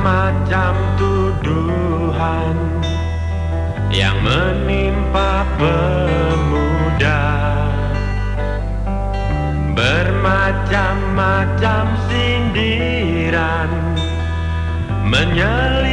macam tuduhan yang menimpa pemuda. Bermacam-macam sindiran menyelidiki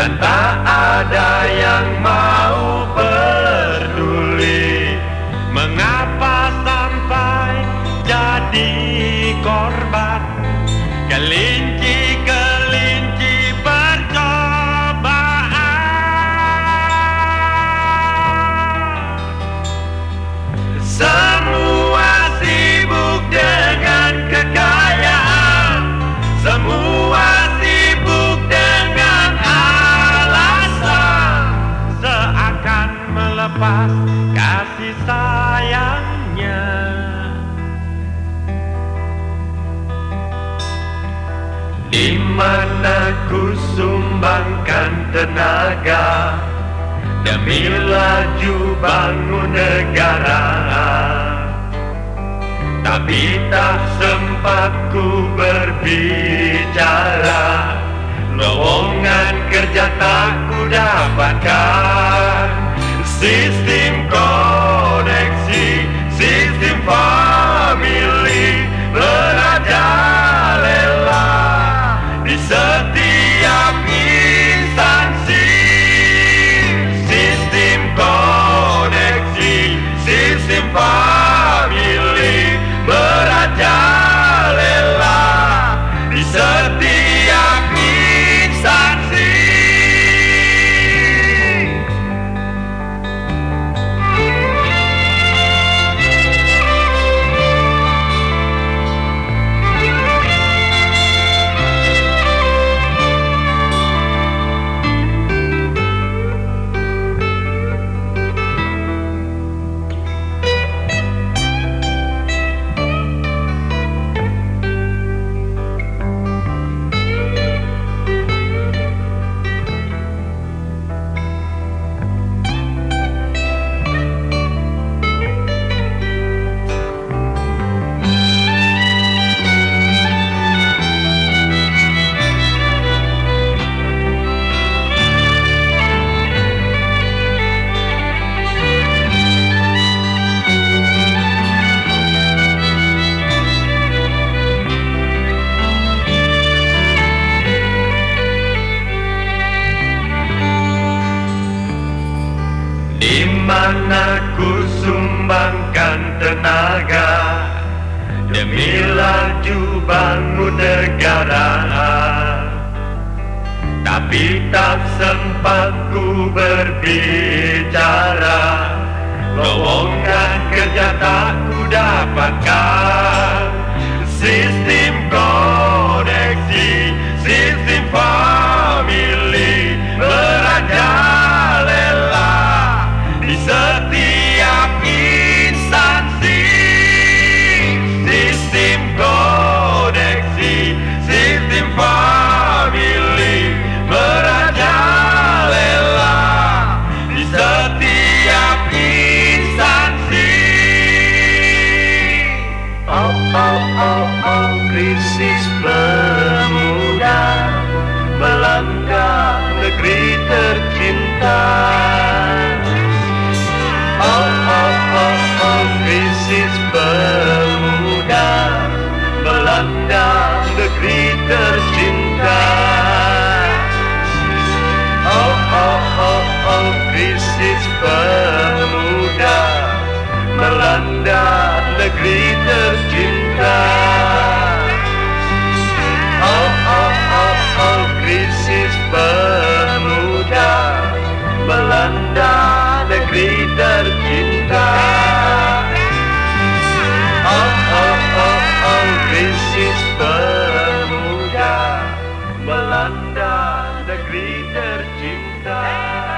Dan tak ada yang mau peduli Mengapa sampai jadi korban. Kelinci-kelinci kasih sayangnya? Di mana ku sumbangkan tenaga Demi laju bangun negara? Tapi tak sempat ku berbicara. Lowongan kerja tak ku dapatkan Sistem koneksi, mana ku sumbangkan tenaga. Demi laju bangun negara. Tapi tak sempat ku berbicara. Lowongan kerja tak ku dapatkan. Sistem negeri tercinta. Oh, oh, oh, oh, krisis pemuda Melanda negeri tercinta Melanda negeri tercinta